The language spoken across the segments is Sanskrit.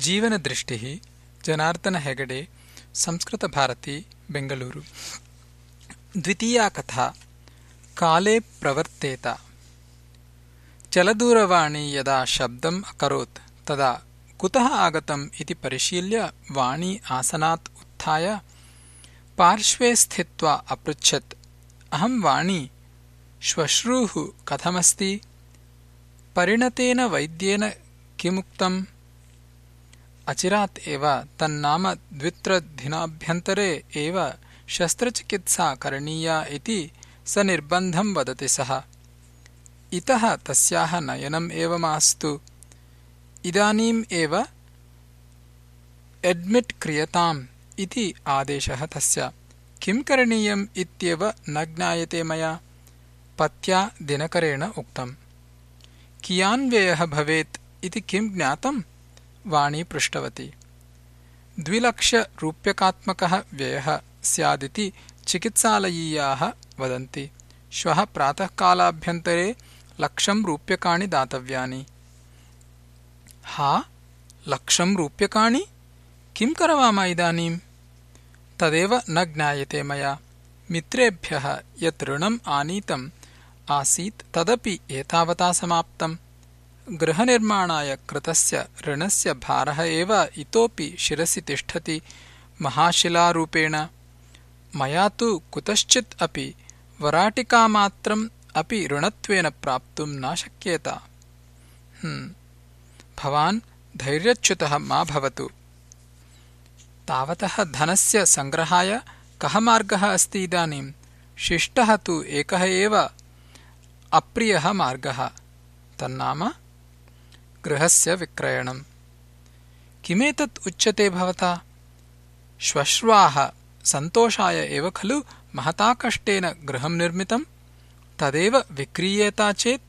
जीवनदृष्टिः जनार्दन हेगडे संस्कृतभारती बेङ्गलूरु द्वितीया कथा काले प्रवर्तेत चलदूरवाणी यदा शब्दम् अकरोत् तदा कुतः आगतम् इति परिशील्य वाणी आसनात् उत्थाय पार्श्वे स्थित्वा अपृच्छत् अहम् वाणी श्वश्रूः कथमस्ति परिणतेन वैद्येन किमुक्तम् अचिरात् एव तन्नाम द्वित्रदिनाभ्यन्तरे एव शस्त्रचिकित्सा करणीया इति सनिर्बन्धम् वदति सः। इतः तस्याः नयनम् एव मास्तु इदानीम् एव एड्मिट् क्रियताम् इति आदेशः तस्य। किम् करणीयम् इत्येव न ज्ञायते मया। पत्या दिनकरेण उक्तम्। कियान् व्ययः भवेत् इति किम् ज्ञातम् वाणी पृष्टवती। द्विलक्षरूप्यकात्मकः व्ययः स्यादिति चिकित्सालयीयाः वदन्ति। श्वः प्रातःकालाभ्यन्तरे लक्षम् रूप्यकाणि दातव्यानि। हा? लक्षम् रूप्यकाणि? किम् करवाम इदानीम्? तदेव न ज्ञायते मया। मित्रेभ्यः यत् ऋणम् आनीतम् आसीत् तदपि एतावता समाप्तम् गृहनिर्माणाय कृतस्य ऋणस्य भारः एव इतोपि शिरसि तिष्ठति महाशिलारूपेण। मया तु कुतश्चित् अपि वराटिकामात्रम् अपि ऋणत्वेन प्राप्तुम् न शक्येत। भवान् धैर्यच्युतः मा भवतु। तावतः धनस्य सङ्ग्रहाय कः मार्गः अस्ति इदानीम्? शिष्टः तु एकः एव अप्रियः मार्गः। तन्नाम गृहस्य विक्रयणम्। किमेतत् उच्यते भवता? श्वश्वाः सन्तोषाय एव खलु महता कष्टेन गृहम् निर्मितम्? तदेव विक्रीयेता चेत्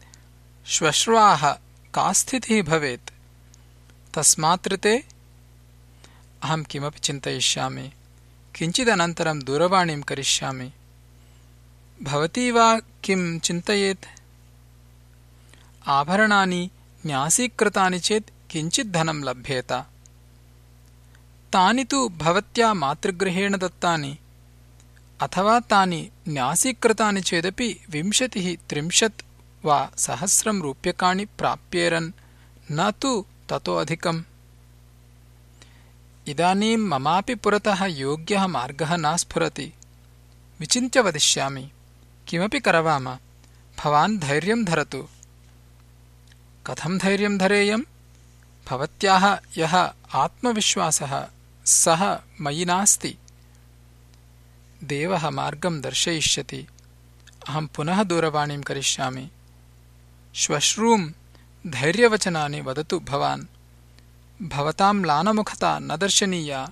श्वश्वाः का स्थितिः भवेत्? तस्मात्ते अहम् किमपि चिन्तयिष्यामि। किञ्चिदनन्तरम् दूरवाणीम् करिष्यामि। भवती वा किम् चिन्तयेत्? आभरणानि न्यासीकृतानि चेत् किञ्चिद्धनम् लभ्येत तानि तु भवत्या मातृगृहेण दत्तानि अथवा तानि न्यासीकृतानि चेदपि विंशतिः त्रिंशत् वा सहस्रम् रूप्यकाणि प्राप्येरन् न तु ततोऽधिकम् इदानीम् ममापि पुरतः योग्यः मार्गः न स्फुरति विचिन्त्य वदिष्यामि किमपि करवाम भवान् धैर्यम् धरतु कथम् धैर्यम् धरेयम् भवत्याः यः आत्मविश्वासः सः मयि नास्ति। देवः मार्गम् दर्शयिष्यति। अहम् पुनः दूरवाणीम् करिष्यामि। श्वश्रूम् धैर्यवचनानि वदतु भवान्। भवताम् म्लानमुखता न दर्शनीया।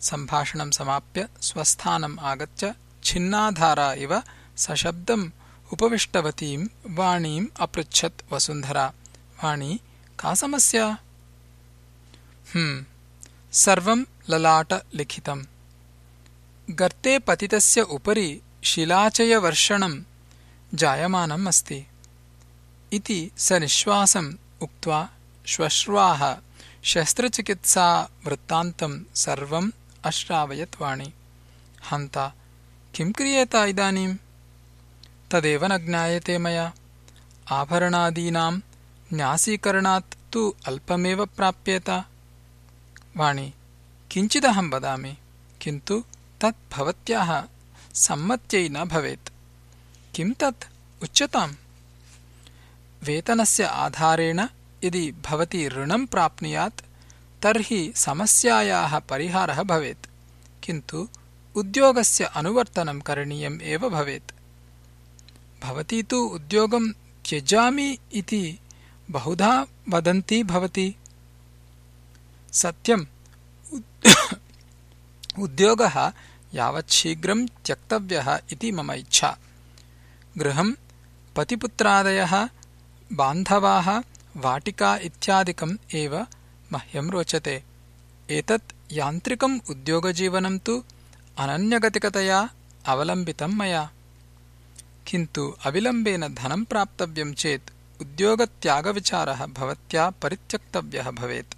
सम्भाषणम् समाप्य स्वस्थानम् आगत्य छिन्नाधारा इव सशब्दम् उपविष्टवतीम् वाणीम् अपृच्छत् वसुन्धरा। वाणी का समस्या? सर्वम् ललाटलिखितम्। गर्ते पतितस्य उपरि शिलाचयवर्षणम् जायमानम् अस्ति। इति स निःश्वासम् उक्त्वा श्वश्वाः शस्त्रचिकित्सावृत्तान्तम् सर्वम् अश्रावयत् वाणी। हन्ता किम् क्रियेत इदानीम् तदेव न ज्ञायते मया। आभरणादीनाम् न्यासीकरणात् तु अल्पमेव प्राप्येत। वाणि किञ्चिदहम् वदामि किन्तु तत् भवत्याः सम्मत्यै न भवेत्। किम् तत्? उच्यताम्। वेतनस्य आधारेण यदि भवती ऋणम् प्राप्नुयात् तर्हि समस्यायाः परिहारः भवेत् किन्तु उद्योगस्य अनुवर्तनम् करणीयम् एव भवेत् भवती तु उद्योगम् त्यजामि इति बहुधा वदन्ती भवति। सत्यम्। उद्योगः यावच्छीघ्रम् त्यक्तव्यः इति मम इच्छा। गृहम् पतिपुत्रादयः बान्धवाः वाटिका इत्यादिकम् एव मह्यम् रोचते। एतत् यान्त्रिकम् उद्योगजीवनम् तु अनन्यगतिकतया अवलम्बितम् मया किन्तु अविलम्बेन धनम् प्राप्तव्यम् चेत् उद्योगत्यागविचारः भवत्या परित्यक्तव्यः भवेत्।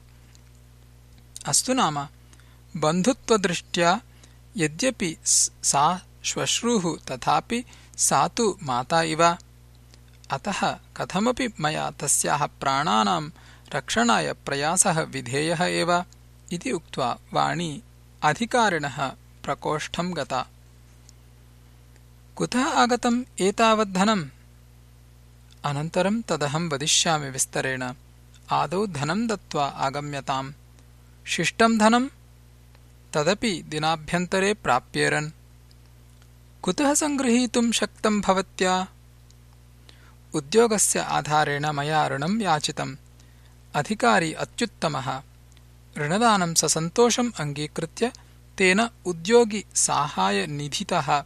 अस्तु नाम बन्धुत्वदृष्ट्या यद्यपि सा श्वश्रूः तथापि सा तु माता इव। अतः कथमपि मया तस्याः प्राणानां रक्षणाय प्रयासः विधेयः एव इति उक्त्वा वाणी अधिकारिणः प्रकोष्ठम् गता कुतः आगतम् एतावद्धनम्? अनन्तरं तदहं वदिष्यामि विस्तरेण। आदौ धनं दत्त्वा आगम्यताम्। शिष्टं धनम्? तदपि दिनाभ्यन्तरे प्राप्येरन्। कुतः सङ्गृहीतुम् शक्तम् भवत्या? उद्योगस्य आधारेण मया ऋणम् याचितम्। अधिकारी अत्युत्तमः। ऋणदानं ससन्तोषम् अङ्गीकृत्य तेन उद्योगिसाहाय्यनिधितः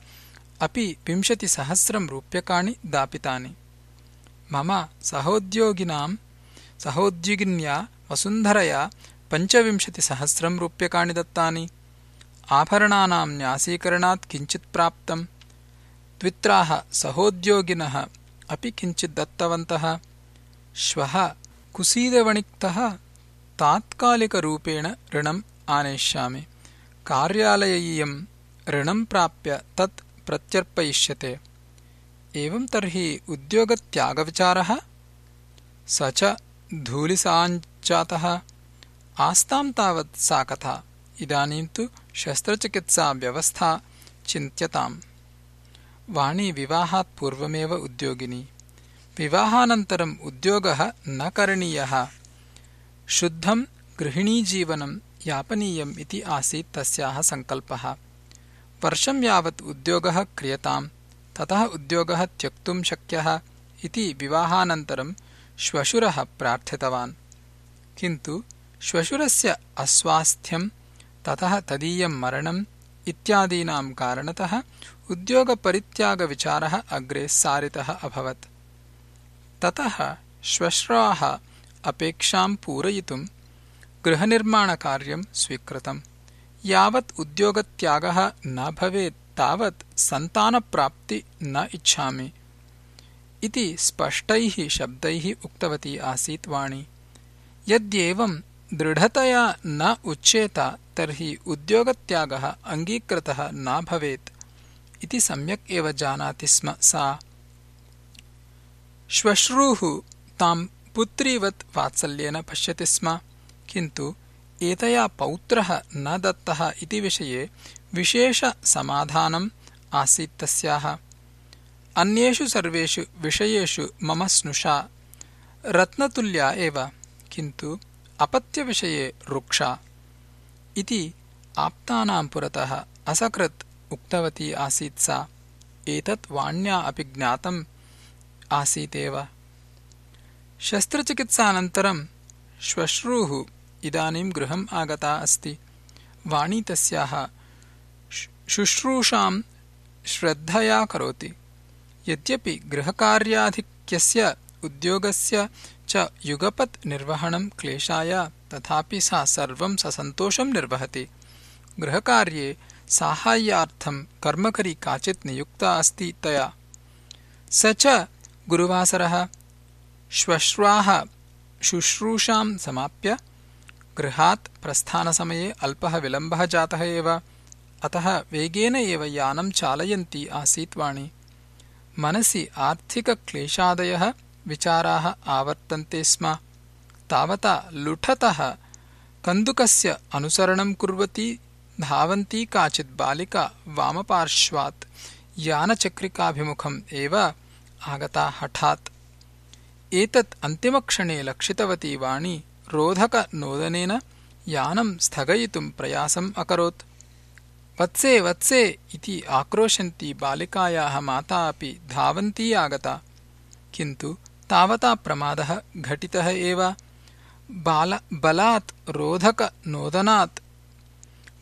अपि विंशतिसहस्रम् रूप्यकाणि दापितानि। मम सहोद्योगिनाम् सहोद्योगिन्या वसुन्धरया पञ्चविंशतिसहस्रम् रूप्यकाणि दत्तानि। आभरणानाम् न्यासीकरणात् किञ्चित् प्राप्तम्। द्वित्राः सहोद्योगिनः अपि किञ्चित् दत्तवन्तः। श्वः कुसीदवणिक्तः तात्कालिकरूपेण ऋणम् आनेष्यामि। कार्यालयीयम् ऋणम् प्राप्य तत् प्रत्यर्पयिष्यते। एवम् तर्हि उद्योगत्यागविचारः? स च धूलिसाञ्जातः आस्ताम् तावत् सा कथा। इदानीं तु शस्त्रचिकित्साव्यवस्था चिन्त्यताम्। वाणी विवाहात् पूर्वमेव उद्योगिनी। विवाहानन्तरम् उद्योगः न करणीयः। शुद्धम् गृहिणीजीवनम् यापनीयम् इति आसीत् तस्याः सङ्कल्पः वर्षम् यावत् उद्योगः क्रियताम् ततः उद्योगः त्यक्तुम् शक्यः इति विवाहानन्तरम् श्वशुरः प्रार्थितवान्। किन्तु श्वशुरस्य अस्वास्थ्यम् ततः तदीयम् मरणम् इत्यादीनाम् कारणतः उद्योगपरित्यागविचारः अग्रे सारितः अभवत्। ततः श्वश्राः अपेक्षाम् पूरयितुम् गृहनिर्माणकार्यम् स्वीकृतम् यावत् उद्योगत्यागः न भवेत् तावत् सन्तानप्राप्ति न इच्छामि। इति स्पष्टैः शब्दैः उक्तवती आसीत् वाणी। यद्येवम् दृढतया न उच्येत तर्हि उद्योगत्यागः अङ्गीकृतः न भवेत् इति सम्यक् एव जानाति स्म सा। श्वश्रूः ताम् पुत्रीवत् वात्सल्येन पश्यति स्म किन्तु एतया पौत्रः न दत्तः इति विषये विशेषसमाधानम् आसीत् तस्याः। अन्येषु सर्वेषु विषयेषु मम स्नुषा। रत्नतुल्या एव किन्तु अपत्यविषये रुक्षा। इति आप्तानाम् पुरतः असकृत् उक्तवती आसीत् सा। एतत् वाण्या अपि ज्ञातम् आसीतेव। शस्त्रचिकित्सानन्तरम् श्वश्रूः इदानीम् गृहम् आगता अस्ति। वाणी तस्याः शुश्रूषाम् श्रद्धया करोति। यद्यपि गृहकार्याधिक्यस्य उद्योगस्य च युगपत् निर्वहणम् क्लेशाय तथापि सा सर्वम् ससन्तोषम् निर्वहति। गृहकार्ये साहाय्यार्थम् कर्मकरी काचित् नियुक्ता अस्ति तया। स च गुरुवासरः श्वश्वाः शुश्रूषाम् समाप्य गृहात् प्रस्थानसमये अल्पः विलम्बः जातः एव। अतः वेगेन एव यानम् चालयन्ती आसीत् वाणी। मनसि आर्थिकक्लेशादयः विचाराः आवर्तन्ते स्म। तावता लुठतः कन्दुकस्य अनुसरणम् कुर्वती धावन्ती काचित् बालिका वामपार्श्वात् यानचक्रिकाभिमुखम् एव आगता हठात्। एतत् अन्तिमक्षणे लक्षितवती वाणी रोधकनोदनेन यानम् स्थगयितुम् प्रयासम् अकरोत्। वत्से वत्से इति आक्रोशन्ती बालिकायाः माता अपि धावन्ती आगता। किन्तु तावता प्रमादः घटितः एव। बलात् रोधकनोदनात्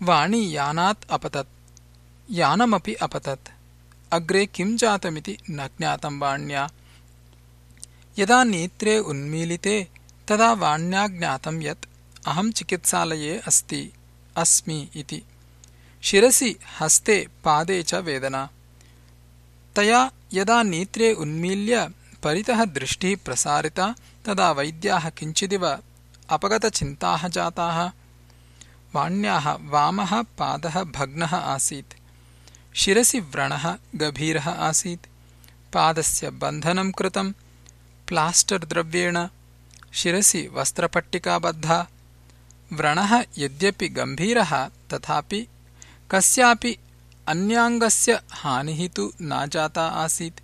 वाणी यानात् अपतत्। यानमपि अपतत्। अग्रे किम् जातमिति न ज्ञातम् वाण्या। यदा नेत्रे उन्मीलिते तदा वाण्या ज्ञातम् यत् अहम् चिकित्सालये अस्ति अस्मि इति। शिरसि हस्ते पादे च वेदना। तया यदा नेत्रे उन्मील्य परितः दृष्टिः प्रसारिता तदा वैद्याः किञ्चिदिव अपगतचिन्ताः जाताः। वाण्याः वामः पादः भग्नः आसीत्। शिरसि व्रणः गभीरः आसीत्। पादस्य बन्धनं कृतम् प्लास्टर् द्रव्येण शिरसि वस्त्रपट्टिकाबद्धा। व्रणः यद्यपि गम्भीरः तथापि कस्यापि अन्याङ्गस्य हानिः तु न जाता आसीत्।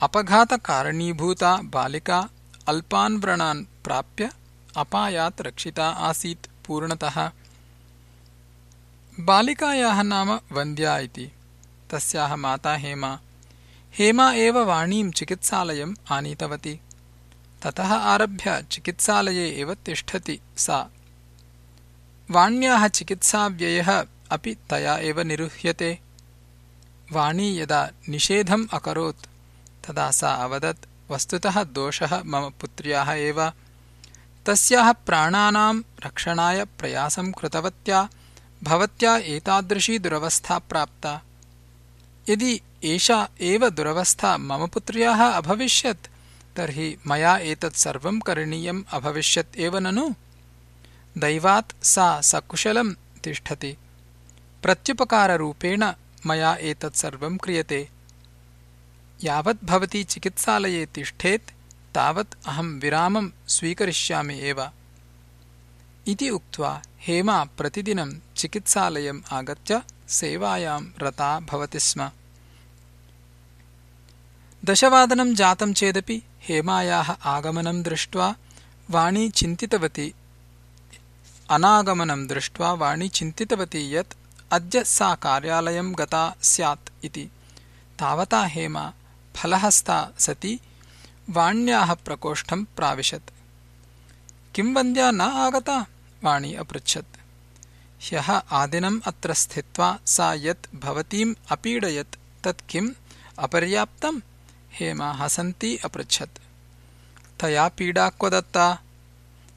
अपघातकारणीभूता बालिका अल्पान् व्रणान् प्राप्य अपायात् रक्षिता आसीत् पूर्णतः। बालिकायाः नाम वन्द्या इति। तस्याः माता हेमा। हेमा एव वाणीं चिकित्सालयम् आनीतवती ततः आरभ्य चिकित्सालये एव तिष्ठति सा। वाण्याः चिकित्साव्ययः अपि तया एव निरुह्यते। वाणी यदा निषेधम् अकरोत् तदा सा अवदत् वस्तुतः दोषः मम पुत्र्याः एव। तस्याः प्राणानां रक्षणाय प्रयासं कृतवत्या भवत्या एतादृशी दुरवस्था प्राप्ता। यदि एषा एव दुरवस्था मम पुत्र्याः अभविष्यत् तर्हि मया एतत् सर्वं करणीयम् अभविष्यत् एव ननु? दैवात् सा सकुशलं तिष्ठति। प्रत्युपकाररूपेण मया एतत् सर्वं क्रियते। यावत् भवती चिकित्सालये तिष्ठेत् तावत् अहं विरामं स्वीकरिष्यामि एव। इति उक्त्वा हेमा प्रतिदिनं चिकित्सालयम् आगत्य सेवायां रता भवति स्म। दशवादनं जातं चेदपि हेमायाः आगमनं दृष्ट्वा वाणी चिन्तितवती। अनागमनं दृष्ट्वा वाणी चिन्तितवती यत् अद्य सा कार्यालयं गता स्यात् इति। तावता हेमा फलहस्ता सती वाण्याः प्रकोष्ठं प्राविशत्। किं वन्द्या न आगता? वाणी अपृच्छत्। ह्यः आदिनम् अत्र स्थित्वा सा यत् भवतीम् अपीडयत् तत् किम् अपर्याप्तम् हेमा हसन्ती अपृच्छत्। तया पीडा क्व दत्ता?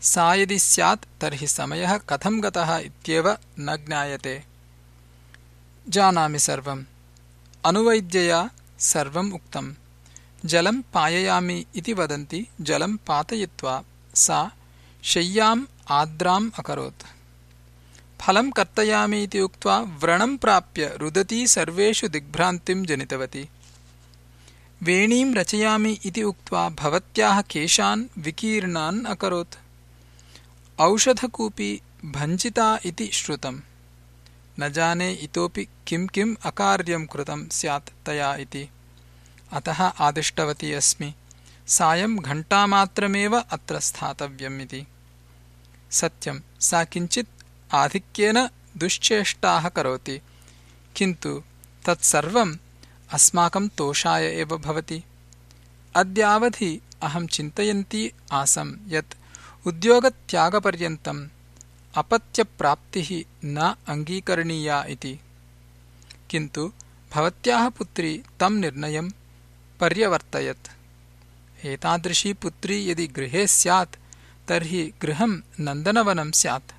सा यदि स्यात् तर्हि समयः कथं गतः इत्येव न ज्ञायते। जानामि सर्वम्। अनुवैद्यया सर्वम् उक्तम्। जलं पाययामि इति वदन्ति जलं पातयित्वा सा शय्याम् आद्राम् अकरोत्। फलं कर्तयामि इति उक्त्वा व्रणं प्राप्य रुदती सर्वेषु दिग्भ्रान्तिं जनितवती वेणीं रचयामि इति उक्त्वा भवत्याः केशान् विकीर्णान् अकरोत्। औषधकूपी भञ्जिता इति श्रुतम् न जाने इतोपि किं किम् अकार्यं कृतं स्यात् तया इति। अतः आदिष्टवती अस्मि। सायं घण्टामात्रमेव अत्र स्थातव्यम् इति। सत्यं सा किञ्चित् आधिक्येन दुश्चेष्टाः करोति। किन्तु तत्सर्वं अस्माकं तोषाय एव भवति। अद्यावधि अहं चिन्तयन्ती आसम् यत् उद्योगत्यागपर्यन्तम् अपत्यप्राप्तिः न अङ्गीकरणीया इति। किन्तु भवत्याः पुत्री तं निर्णयं पर्यवर्तयत्। एतादृशी पुत्री यदि गृहे स्यात् तर्हि गृहं नन्दनवनं स्यात्।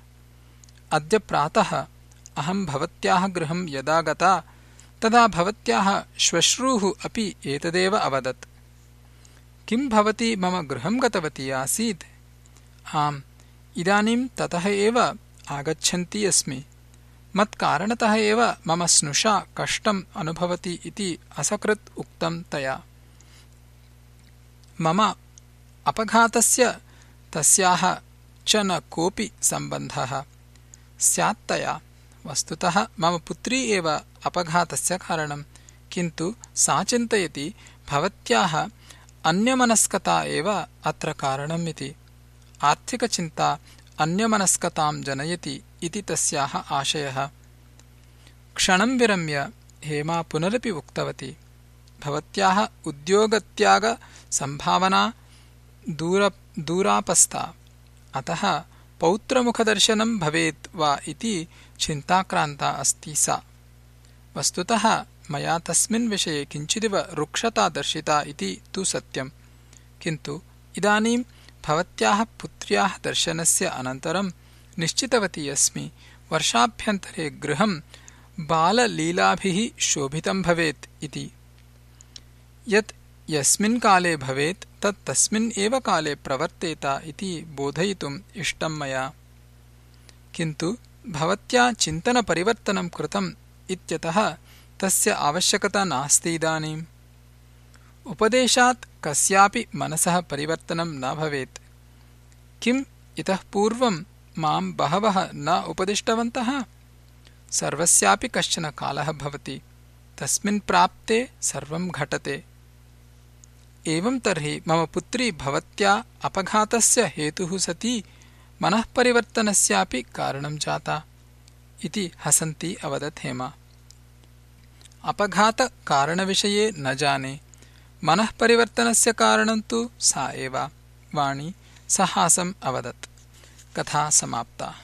अद्य प्रातः अहं भवत्याः गृहं यदा गता तदा भवत्याः श्वश्रूः अपि एतदेव अवदत्। किं भवती मम गृहं गतवती आसीत्? आम् इदानीं ततः एव आगच्छन्ती अस्मि। मत्कारणतः एव मम स्नुषा कष्टम् अनुभवति इति असकृत् उक्तं तया। मम अपघातस्य तस्याः च न कोऽपि सम्बन्धः। स्यात्तया वस्तुतः मम पुत्री एव अपघातस्य कारणम् किन्तु सा चिन्तयति भवत्याः अन्यमनस्कता एव अत्र कारणम् इति। आर्थिकचिन्ता अन्यमनस्कतां जनयति इति तस्याः आशयः। क्षणं विरम्य हेमा पुनरपि उक्तवती। भवत्याः उद्योगत्यागसम्भावना दूरापस्था। अतः पौत्रमुखदर्शनं भवेत् वा इति चिन्ताक्रान्ता अस्ति सा। वस्तुतः मया तस्मिन् विषये किञ्चिदिव रुक्षता दर्शिता इति तु सत्यम् किन्तु इदानीं भवत्याः पुत्र्याः दर्शनस्य अनन्तरं निश्चितवती अस्मि वर्षाभ्यन्तरे गृहं बाललीलाभिः शोभितं भवेत् इति। यत् यस्मिन् काले भवेत् तत् तस्मिन् एव काले प्रवर्तेत इति बोधयितुम् इष्टम् मया। किन्तु भवत्या चिन्तनपरिवर्तनं कृतम् इत्यतः तस्य आवश्यकता नास्ति इदानीम्। उपदेशात् कस्यापि मनसः परिवर्तनं न भवेत्। किम् इतः पूर्वम् माम् बहवः न उपदिष्टवन्तः? सर्वस्यापि कश्चन कालः भवति। तस्मिन् प्राप्ते सर्वम् घटते एवम् तर्हि मम पुत्री भवत्या अपघातस्य हेतुः सती मनःपरिवर्तनस्यापि कारणम् जाता इति हसन्ती अवदत् हेमा। अपघातकारणविषये न जाने मनःपरिवर्तनस्य कारणम् तु सा एव। वाणी सहासम् अवदत्। कथा समाप्ता